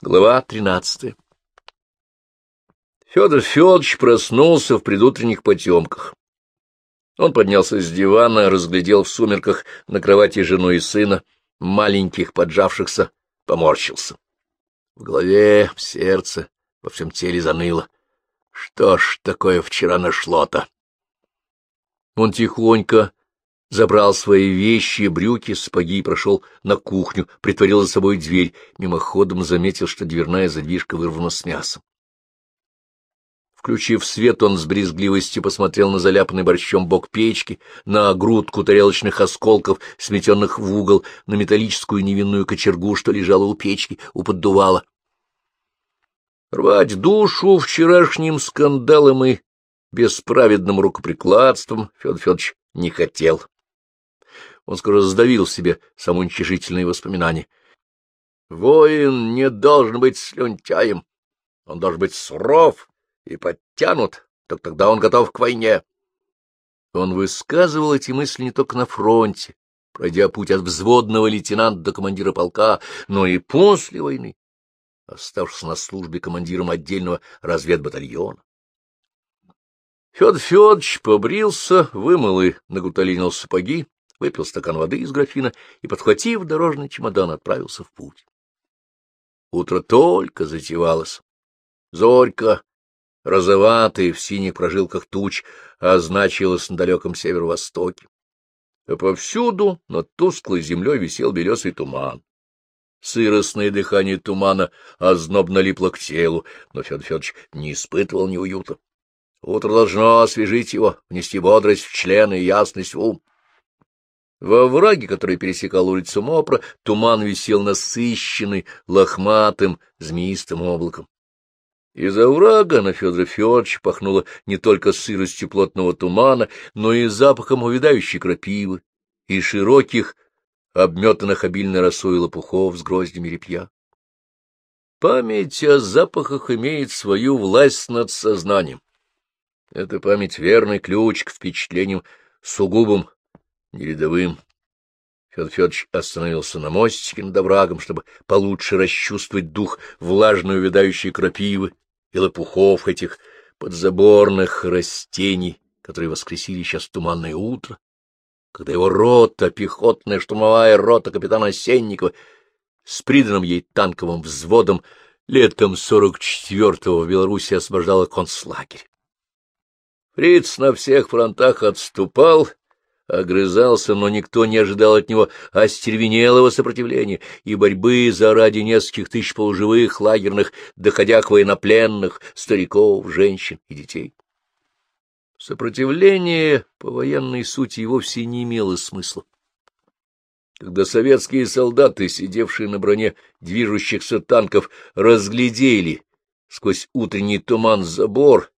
Глава тринадцатая Федор Федорович проснулся в предутренних потемках. Он поднялся с дивана, разглядел в сумерках на кровати жену и сына, маленьких поджавшихся, поморщился. В голове, в сердце, во всем теле заныло. Что ж такое вчера нашло-то? Он тихонько забрал свои вещи, брюки, сапоги и прошел на кухню, притворил за собой дверь, мимоходом заметил, что дверная задвижка вырвана с мясом. Включив свет, он с брезгливостью посмотрел на заляпанный борщом бок печки, на грудку тарелочных осколков, сметенных в угол, на металлическую невинную кочергу, что лежала у печки, у поддувала. Рвать душу вчерашним скандалом и бесправедным рукоприкладством Федор Федорович не хотел. Он скоро сдавил в себе самоуничижительные воспоминания. Воин не должен быть слюнтяем, он должен быть суров и подтянут, только тогда он готов к войне. Он высказывал эти мысли не только на фронте, пройдя путь от взводного лейтенанта до командира полка, но и после войны, оставшись на службе командиром отдельного разведбатальона. Федор Федорович побрился, вымыл и нагуталинил сапоги, выпил стакан воды из графина и, подхватив дорожный чемодан, отправился в путь. Утро только затевалось. Зорька, розоватая, в синих прожилках туч, означилась на далеком северо-востоке. Повсюду над тусклой землей висел белесый туман. Сыростное дыхание тумана ознобно липло к телу, но Федор Федорович не испытывал неуюта. Утро должно освежить его, внести бодрость в члены и ясность в ум. Во враге, который пересекал улицу Мопра, туман висел насыщенный, лохматым, змеистым облаком. Из оврага на Федора Федоровича пахнуло не только сыростью плотного тумана, но и запахом увядающей крапивы и широких, обметанных обильной росой лопухов с гроздями репья. Память о запахах имеет свою власть над сознанием. Эта память — верный ключ к впечатлениям сугубым нерядовым. Федор Федорович остановился на мостике над оврагом, чтобы получше расчувствовать дух влажной увядающей крапивы и лопухов этих подзаборных растений, которые воскресили сейчас туманное утро, когда его рота, пехотная штурмовая рота капитана Осенникова с приданным ей танковым взводом летом 44-го в Беларуси освобождала концлагерь. Фриц на всех фронтах отступал, огрызался, но никто не ожидал от него остервенелого сопротивления и борьбы за ради нескольких тысяч полуживых, лагерных, доходяг военнопленных, стариков, женщин и детей. Сопротивление по военной сути и вовсе не имело смысла. Когда советские солдаты, сидевшие на броне движущихся танков, разглядели сквозь утренний туман забор,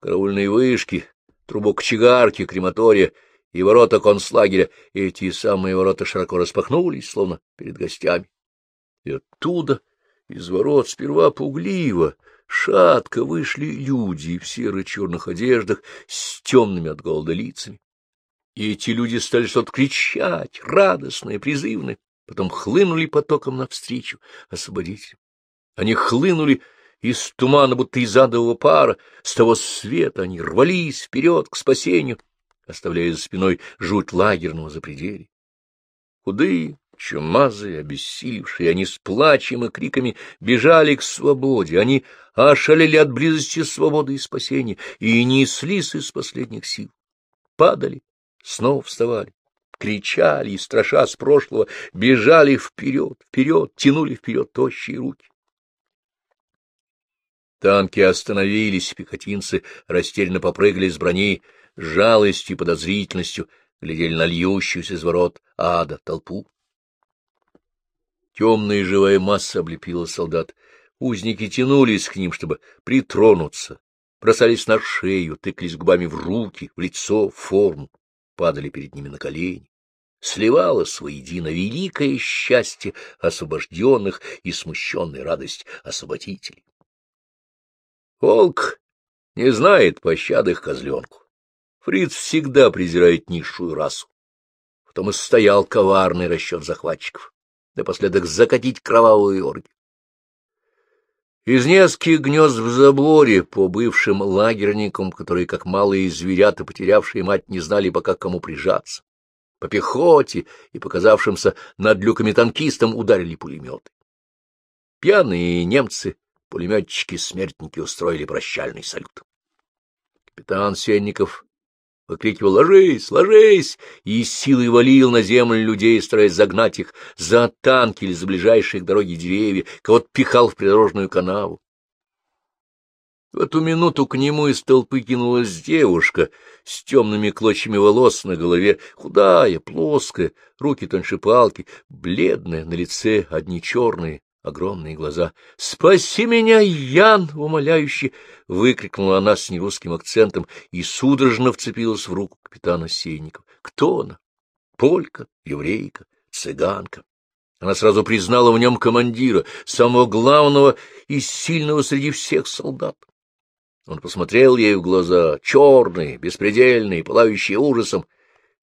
караульные вышки, трубу кочегарки, крематория и ворота концлагеря, эти самые ворота широко распахнулись, словно перед гостями. И оттуда, из ворот, сперва пугливо, шатко вышли люди в серо-черных одеждах с темными от голода лицами. И эти люди стали что-то кричать, радостные, призывные, потом хлынули потоком навстречу освободителям. Они хлынули из тумана, будто из адового пара, с того света они рвались вперед к спасению, оставляя за спиной жуть лагерного запределья. Худые, чумазые, обессилевшие, они с плачем и криками бежали к свободе, они ошалели от близости свободы и спасения и неслись из последних сил, падали, снова вставали, кричали и, страша с прошлого, бежали вперед, вперед, тянули вперед тощие руки. Танки остановились, пехотинцы растерянно попрыгали с брони, жалостью и подозрительностью глядели на льющуюся из ворот ада толпу. Темная живая масса облепила солдат. Узники тянулись к ним, чтобы притронуться, бросались на шею, тыкались губами в руки, в лицо, в форму, падали перед ними на колени. Сливалось воедино великое счастье освобожденных и смущенная радость освободителей. Волк не знает пощады козленку. Фриц всегда презирает низшую расу. Потом и стоял коварный расчет захватчиков, напоследок закатить кровавую оргию. Из нескольких гнезд в заборе по бывшим лагерникам, которые, как малые зверята, потерявшие мать, не знали пока кому прижаться, по пехоте и показавшимся над люками танкистам ударили пулеметы. Пьяные немцы, пулеметчики-смертники устроили прощальный салют. Капитан Сенников выкрикивал «Ложись! Ложись!» и силой валил на землю людей, стараясь загнать их за танки или за ближайшие к дороге деревья, кого-то пихал в придорожную канаву. В эту минуту к нему из толпы кинулась девушка с темными клочьями волос на голове, худая, плоская, руки тоньше палки, бледная, на лице одни черные, огромные глаза. — Спаси меня, Ян! — умоляюще выкрикнула она с нерусским акцентом и судорожно вцепилась в руку капитана Сенникова. Кто она? Полька, еврейка, цыганка. Она сразу признала в нем командира, самого главного и сильного среди всех солдат. Он посмотрел ей в глаза, черные, беспредельные, пылающие ужасом,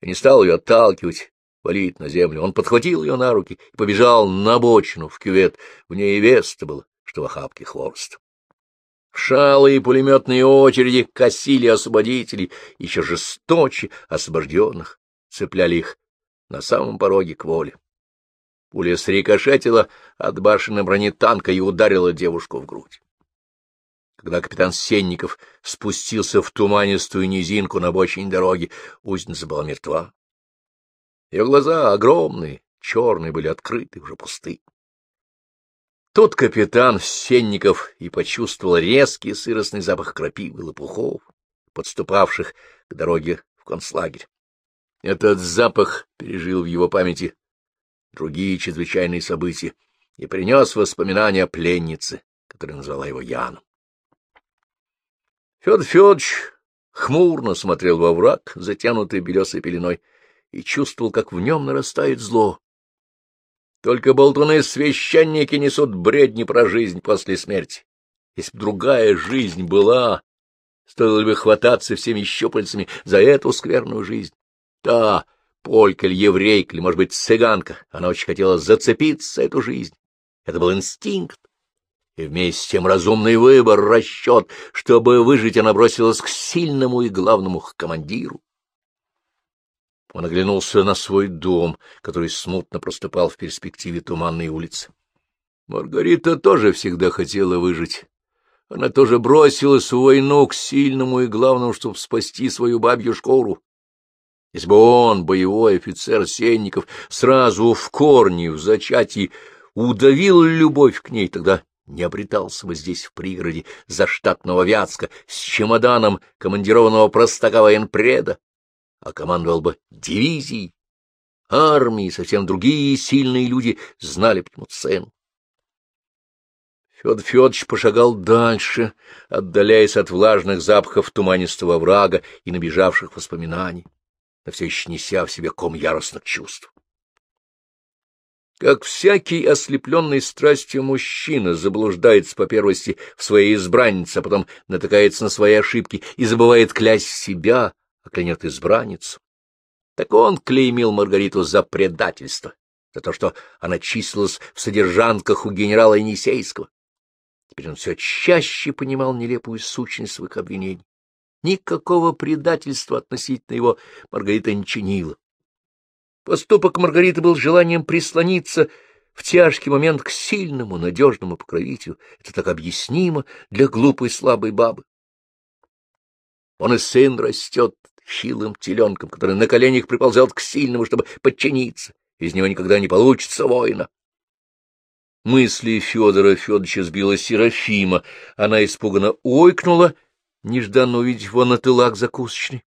и не стал ее отталкивать, валить на землю. Он подхватил ее на руки и побежал на бочину в кювет. В ней и веста было, что в охапке хворост. Шалые пулеметные очереди косили освободителей, еще жесточе освобожденных, цепляли их на самом пороге к воле. Пуля срикошетила от башенной брони танка и ударила девушку в грудь. Когда капитан Сенников спустился в туманистую низинку на бочине дороги, узница была мертва. Ее глаза огромные, черные, были открыты, уже пусты. Тут капитан Сенников и почувствовал резкий сыростный запах крапивы и лопухов, подступавших к дороге в концлагерь. Этот запах пережил в его памяти другие чрезвычайные события и принес воспоминания о пленнице, которая назвала его Яном. Федор Федорович хмурно смотрел во враг, затянутый белесой пеленой, и чувствовал, как в нем нарастает зло. Только болтуны-священники несут бредни про жизнь после смерти. Если б другая жизнь была, стоило бы хвататься всеми щупальцами за эту скверную жизнь. Да, полька или еврейка, или, может быть, цыганка, она очень хотела зацепиться за эту жизнь. Это был инстинкт. И вместе с тем разумный выбор, расчет, чтобы выжить, она бросилась к сильному и главному, к командиру. Он оглянулся на свой дом, который смутно проступал в перспективе туманной улицы. Маргарита тоже всегда хотела выжить. Она тоже бросилась в войну к сильному и главному, чтобы спасти свою бабью шкуру. Если бы он, боевой офицер Сенников, сразу в корне, в зачатии, удавил любовь к ней, тогда не обретался бы здесь в пригороде заштатного Вятска с чемоданом командированного простака военпреда, а командовал бы дивизией, армией, совсем другие сильные люди знали по нему цену. Федор Федорович пошагал дальше, отдаляясь от влажных запахов туманистого врага и набежавших воспоминаний, но все еще неся в себе ком яростных чувств. Как всякий ослепленный страстью мужчина заблуждается по первости в своей избраннице, а потом натыкается на свои ошибки и забывает клясть себя, а клянет избранницу. Так он клеймил Маргариту за предательство, за то, что она числилась в содержанках у генерала Енисейского. Теперь он все чаще понимал нелепую сущность своих обвинений. Никакого предательства относительно его Маргарита не чинила. Поступок Маргариты был желанием прислониться в тяжкий момент к сильному, надежному покровителю. Это так объяснимо для глупой слабой бабы. Он и сын растет, хилым теленком, который на коленях приползет к сильному, чтобы подчиниться. Из него никогда не получится воина. Мысли Федора Федоровича сбила Серафима. Она испуганно ойкнула, нежданно увидев его на тылах закусочной.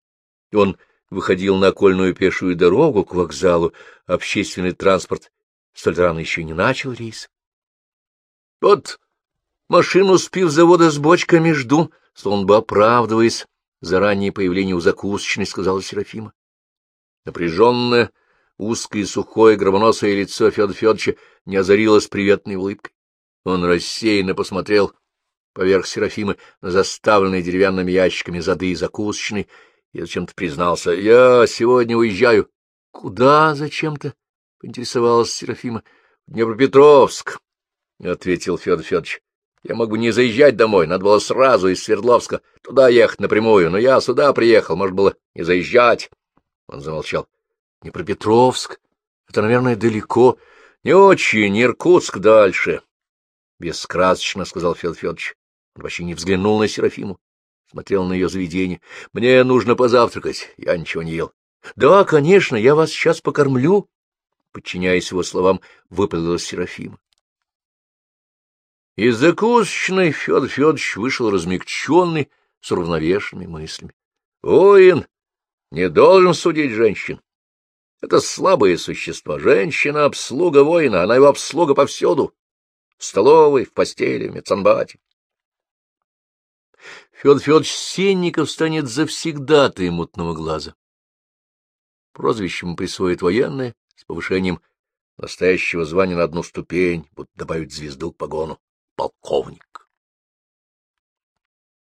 И он выходил на окольную пешую дорогу к вокзалу. Общественный транспорт столь рано еще не начал рейс. Вот машину с пивзавода с бочками жду, словно бы оправдываясь, за раннее появление у закусочной, — сказала Серафима. Напряженное, узкое, сухое, гробоносое лицо Федора Федоровича не озарилось приветной улыбкой. Он рассеянно посмотрел поверх Серафимы на заставленные деревянными ящиками зады закусочной и зачем-то признался. — Я сегодня уезжаю. — Куда зачем-то? — поинтересовалась Серафима. — В Днепропетровск, — ответил Федор Федорович. Я мог бы не заезжать домой, надо было сразу из Свердловска туда ехать напрямую, но я сюда приехал, может было не заезжать. Он замолчал. — Не про Петровск. Это, наверное, далеко. Не очень, Иркутск дальше. Бескрасочно, — сказал Федор Федорович. Он вообще не взглянул на Серафиму. Смотрел на ее заведение. — Мне нужно позавтракать. Я ничего не ел. — Да, конечно, я вас сейчас покормлю. Подчиняясь его словам, выпалила Серафима. Из закусочной Федор Федорович вышел размягченный, с уравновешенными мыслями. Воин не должен судить женщин. Это слабые существа. Женщина — обслуга воина, она его обслуга повсюду. В столовой, в постели, в медсанбате. Федор Федорович Сенников станет завсегдатой мутного глаза. Прозвище ему присвоит военное с повышением настоящего звания на одну ступень, будут добавить звезду к погону と、こうに